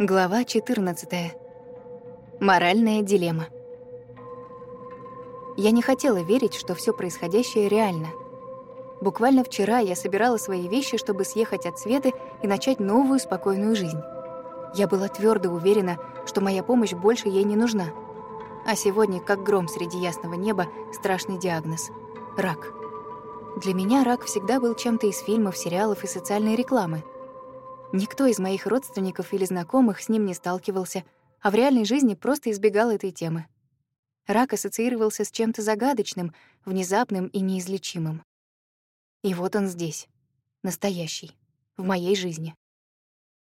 Глава 14. Моральная дилемма. Я не хотела верить, что все происходящее реально. Буквально вчера я собирала свои вещи, чтобы съехать от Светы и начать новую спокойную жизнь. Я была твердо уверена, что моя помощь больше ей не нужна. А сегодня, как гром среди ясного неба, страшный диагноз — рак. Для меня рак всегда был чем-то из фильмов, сериалов и социальной рекламы — Никто из моих родственников или знакомых с ним не сталкивался, а в реальной жизни просто избегал этой темы. Рак ассоциировался с чем-то загадочным, внезапным и неизлечимым. И вот он здесь, настоящий, в моей жизни.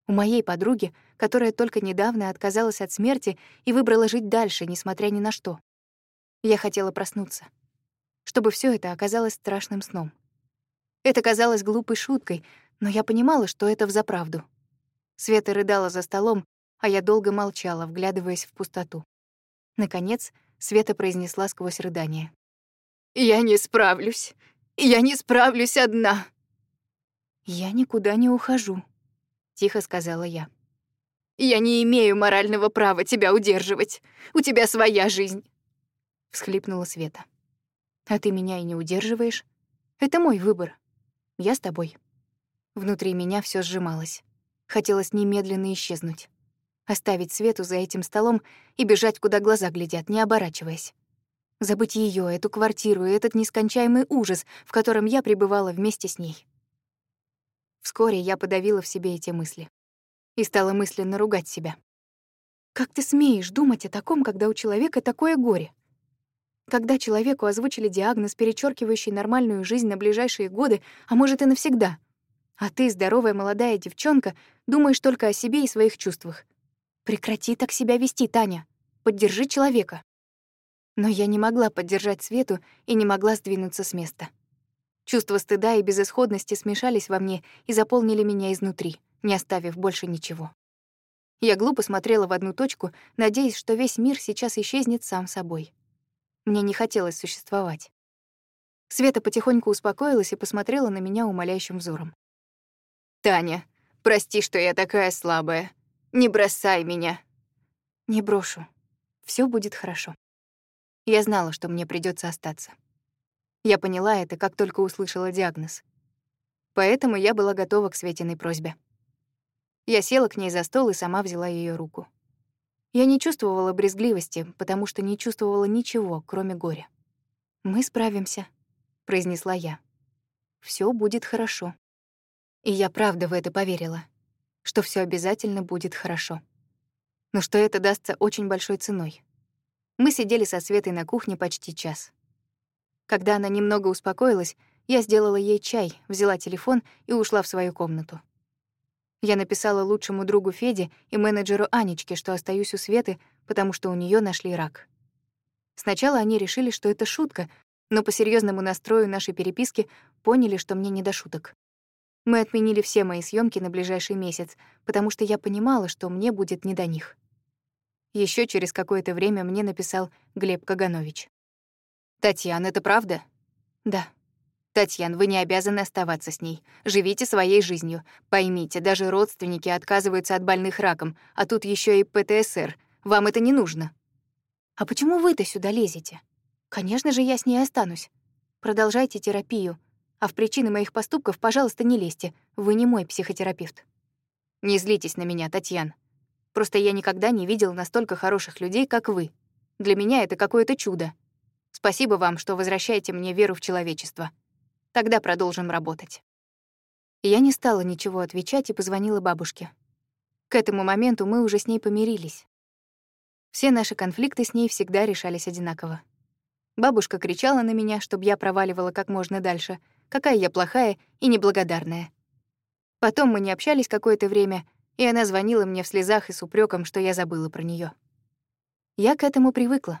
У моей подруги, которая только недавно отказалась от смерти и выбрала жить дальше, несмотря ни на что. Я хотела проснуться, чтобы все это оказалось страшным сном. Это казалось глупой шуткой, но я понимала, что это взаправду. Света рыдала за столом, а я долго молчала, вглядываясь в пустоту. Наконец, Света произнесла сквозь рыдание. «Я не справлюсь. Я не справлюсь одна». «Я никуда не ухожу», — тихо сказала я. «Я не имею морального права тебя удерживать. У тебя своя жизнь», — всхлипнула Света. «А ты меня и не удерживаешь. Это мой выбор. Я с тобой». Внутри меня все сжималось. Хотелось немедленно исчезнуть. Оставить Свету за этим столом и бежать, куда глаза глядят, не оборачиваясь. Забыть ее, эту квартиру и этот нескончаемый ужас, в котором я пребывала вместе с ней. Вскоре я подавила в себе эти мысли и стала мысленно ругать себя. Как ты смеешь думать о таком, когда у человека такое горе? Когда человеку озвучили диагноз, перечеркивающий нормальную жизнь на ближайшие годы, а может и навсегда — а ты, здоровая молодая девчонка, думаешь только о себе и своих чувствах. Прекрати так себя вести, Таня. Поддержи человека. Но я не могла поддержать Свету и не могла сдвинуться с места. Чувства стыда и безысходности смешались во мне и заполнили меня изнутри, не оставив больше ничего. Я глупо смотрела в одну точку, надеясь, что весь мир сейчас исчезнет сам собой. Мне не хотелось существовать. Света потихоньку успокоилась и посмотрела на меня умоляющим взором. Таня, прости, что я такая слабая. Не бросай меня. Не брошу. Все будет хорошо. Я знала, что мне придется остаться. Я поняла это, как только услышала диагноз. Поэтому я была готова к Светиной просьбе. Я села к ней за стол и сама взяла ее руку. Я не чувствовала брезгливости, потому что не чувствовала ничего, кроме горя. «Мы справимся», — произнесла я. Все будет хорошо». И я правда в это поверила, что все обязательно будет хорошо. Но что это дастся очень большой ценой. Мы сидели со Светой на кухне почти час. Когда она немного успокоилась, я сделала ей чай, взяла телефон и ушла в свою комнату. Я написала лучшему другу Феде и менеджеру Анечке, что остаюсь у Светы, потому что у нее нашли рак. Сначала они решили, что это шутка, но по серьезному настрою нашей переписки поняли, что мне не до шуток. Мы отменили все мои съемки на ближайший месяц, потому что я понимала, что мне будет не до них. Еще через какое-то время мне написал Глеб Каганович. «Татьяна, это правда?» «Да». «Татьян, вы не обязаны оставаться с ней. Живите своей жизнью. Поймите, даже родственники отказываются от больных раком, а тут еще и ПТСР. Вам это не нужно». «А почему вы-то сюда лезете? Конечно же, я с ней останусь. Продолжайте терапию. А в причины моих поступков, пожалуйста, не лезьте. Вы не мой психотерапевт. Не злитесь на меня, Татьяна. Просто я никогда не видел настолько хороших людей, как вы. Для меня это какое-то чудо. Спасибо вам, что возвращаете мне веру в человечество. Тогда продолжим работать. Я не стала ничего отвечать и позвонила бабушке. К этому моменту мы уже с ней помирились. Все наши конфликты с ней всегда решались одинаково. Бабушка кричала на меня, чтобы я проваливала как можно дальше — какая я плохая и неблагодарная. Потом мы не общались какое-то время, и она звонила мне в слезах и с упреком, что я забыла про нее. Я к этому привыкла.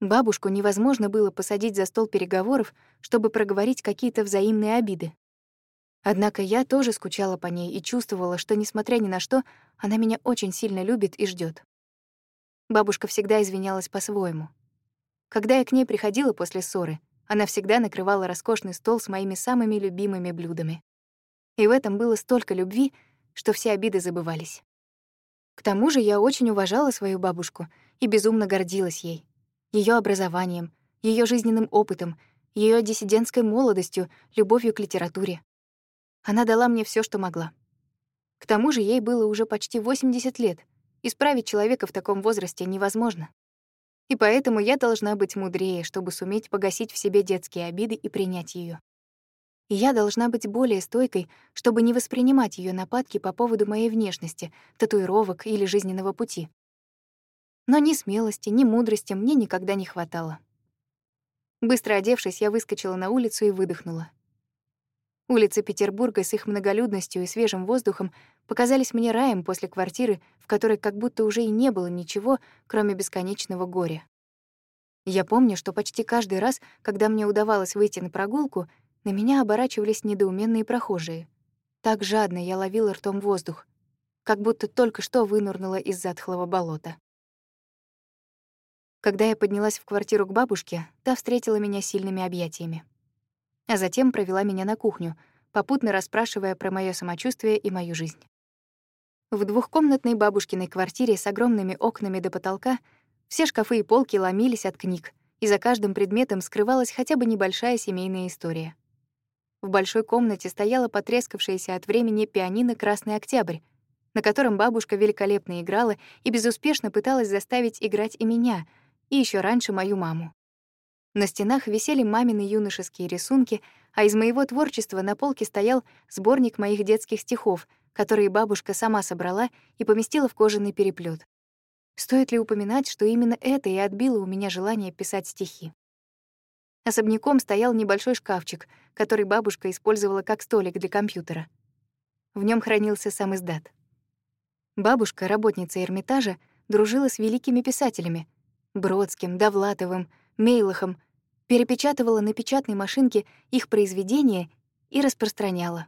Бабушку невозможно было посадить за стол переговоров, чтобы проговорить какие-то взаимные обиды. Однако я тоже скучала по ней и чувствовала, что, несмотря ни на что, она меня очень сильно любит и ждет. Бабушка всегда извинялась по-своему. Когда я к ней приходила после ссоры, она всегда накрывала роскошный стол с моими самыми любимыми блюдами. И в этом было столько любви, что все обиды забывались. К тому же я очень уважала свою бабушку и безумно гордилась ей. ее образованием, ее жизненным опытом, ее диссидентской молодостью, любовью к литературе. Она дала мне все, что могла. К тому же ей было уже почти 80 лет. Исправить человека в таком возрасте невозможно. И поэтому я должна быть мудрее, чтобы суметь погасить в себе детские обиды и принять ее. И я должна быть более стойкой, чтобы не воспринимать ее нападки по поводу моей внешности, татуировок или жизненного пути. Но ни смелости, ни мудрости мне никогда не хватало. Быстро одевшись, я выскочила на улицу и выдохнула. Улицы Петербурга с их многолюдностью и свежим воздухом показались мне раем после квартиры, в которой как будто уже и не было ничего, кроме бесконечного горя. Я помню, что почти каждый раз, когда мне удавалось выйти на прогулку, на меня оборачивались недоуменные прохожие. Так жадно я ловила ртом воздух, как будто только что вынурнула из затхлого болота. Когда я поднялась в квартиру к бабушке, та встретила меня сильными объятиями. А затем провела меня на кухню, попутно расспрашивая про моё самочувствие и мою жизнь. В двухкомнатной бабушкиной квартире с огромными окнами до потолка все шкафы и полки ломились от книг, и за каждым предметом скрывалась хотя бы небольшая семейная история. В большой комнате стояла потрескавшаяся от времени пианино «Красный октябрь», на котором бабушка великолепно играла и безуспешно пыталась заставить играть и меня, и еще раньше мою маму. На стенах висели мамины юношеские рисунки, а из моего творчества на полке стоял сборник моих детских стихов, которые бабушка сама собрала и поместила в кожаный переплет. Стоит ли упоминать, что именно это и отбило у меня желание писать стихи? Особняком стоял небольшой шкафчик, который бабушка использовала как столик для компьютера. В нем хранился сам издат. Бабушка, работница Эрмитажа, дружила с великими писателями — Бродским, Довлатовым, Мейлахом, перепечатывала на печатной машинке их произведения и распространяла.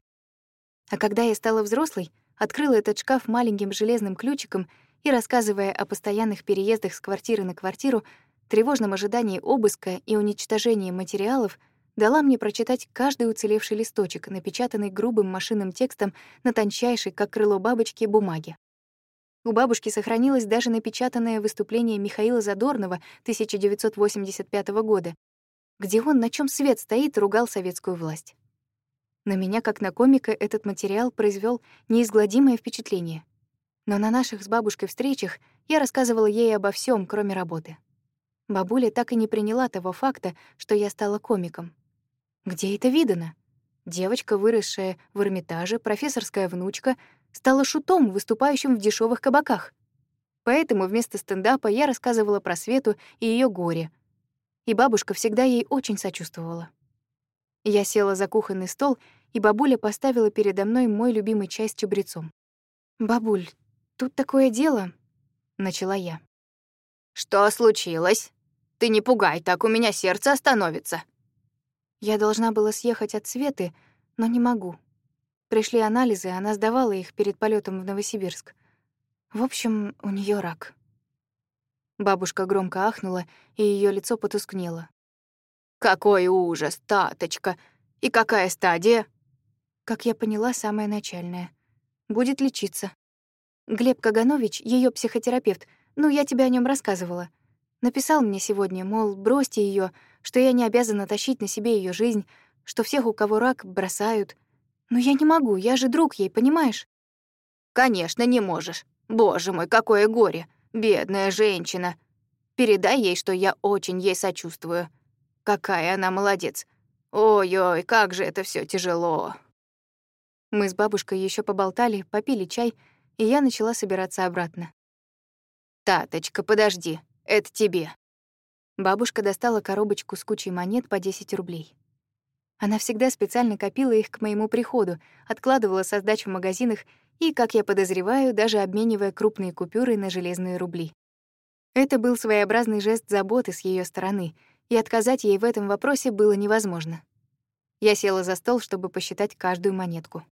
А когда я стала взрослой, открыла этот шкаф маленьким железным ключиком и, рассказывая о постоянных переездах с квартиры на квартиру, тревожном ожидании обыска и уничтожении материалов дала мне прочитать каждый уцелевший листочек, напечатанный грубым машинным текстом на тончайшей, как крыло бабочки, бумаге. У бабушки сохранилось даже напечатанное выступление Михаила Задорнова 1985 года, где он, на чем свет стоит, ругал советскую власть. На меня, как на комика, этот материал произвел неизгладимое впечатление. Но на наших с бабушкой встречах я рассказывала ей обо всем, кроме работы. Бабуля так и не приняла того факта, что я стала комиком. Где это видано? Девочка, выросшая в Эрмитаже, профессорская внучка, стала шутом, выступающим в дешевых кабаках. Поэтому вместо стендапа я рассказывала про Свету и ее горе. И бабушка всегда ей очень сочувствовала. Я села за кухонный стол, и бабуля поставила передо мной мой любимый чай с чабрецом. «Бабуль, тут такое дело», — начала я. «Что случилось? Ты не пугай, так у меня сердце остановится». Я должна была съехать от Светы, но не могу. Пришли анализы, она сдавала их перед полетом в Новосибирск. В общем, у нее рак. Бабушка громко ахнула, и ее лицо потускнело. «Какой ужас, таточка! И какая стадия?» Как я поняла, самая начальная. Будет лечиться. Глеб Каганович, ее психотерапевт, ну, я тебе о нем рассказывала. Написал мне сегодня, мол, бросьте ее, что я не обязана тащить на себе ее жизнь, что всех, у кого рак, бросают. Но я не могу, я же друг ей, понимаешь? Конечно, не можешь. Боже мой, какое горе. Бедная женщина. Передай ей, что я очень ей сочувствую. Какая она молодец. Ой-ой, как же это все тяжело. Мы с бабушкой еще поболтали, попили чай, и я начала собираться обратно. «Таточка, подожди, это тебе». Бабушка достала коробочку с кучей монет по 10 рублей. Она всегда специально копила их к моему приходу, откладывала со сдач в магазинах и, как я подозреваю, даже обменивая крупные купюры на железные рубли. Это был своеобразный жест заботы с ее стороны, и отказать ей в этом вопросе было невозможно. Я села за стол, чтобы посчитать каждую монетку.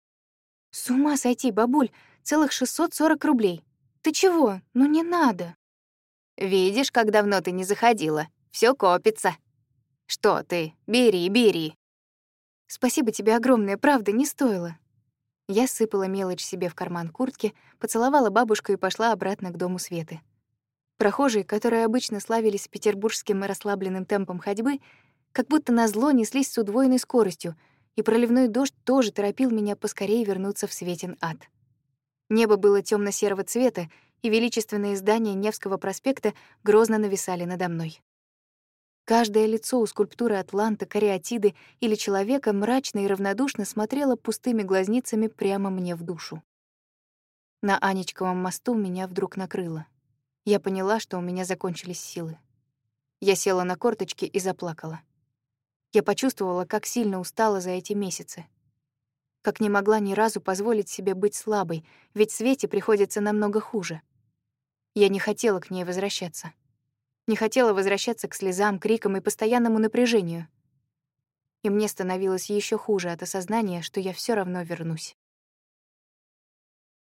«С ума сойти, бабуль! Целых 640 рублей! Ты чего? Ну не надо. Видишь, как давно ты не заходила. Все копится. Что ты? Бери, бери. Спасибо тебе огромное, правда, не стоило. Я сыпала мелочь себе в карман куртки, поцеловала бабушку и пошла обратно к дому Светы. Прохожие, которые обычно славились петербургским расслабленным темпом ходьбы, как будто назло неслись с удвоенной скоростью, и проливной дождь тоже торопил меня поскорее вернуться в светен ад. Небо было темно серого цвета, и величественные здания Невского проспекта грозно нависали надо мной. Каждое лицо у скульптуры Атланта, кариатиды или человека мрачно и равнодушно смотрело пустыми глазницами прямо мне в душу. На Анечковом мосту меня вдруг накрыло. Я поняла, что у меня закончились силы. Я села на корточки и заплакала. Я почувствовала, как сильно устала за эти месяцы. Как не могла ни разу позволить себе быть слабой, ведь Свете приходится намного хуже. Я не хотела к ней возвращаться. Не хотела возвращаться к слезам, крикам и постоянному напряжению. И мне становилось еще хуже от осознания, что я все равно вернусь.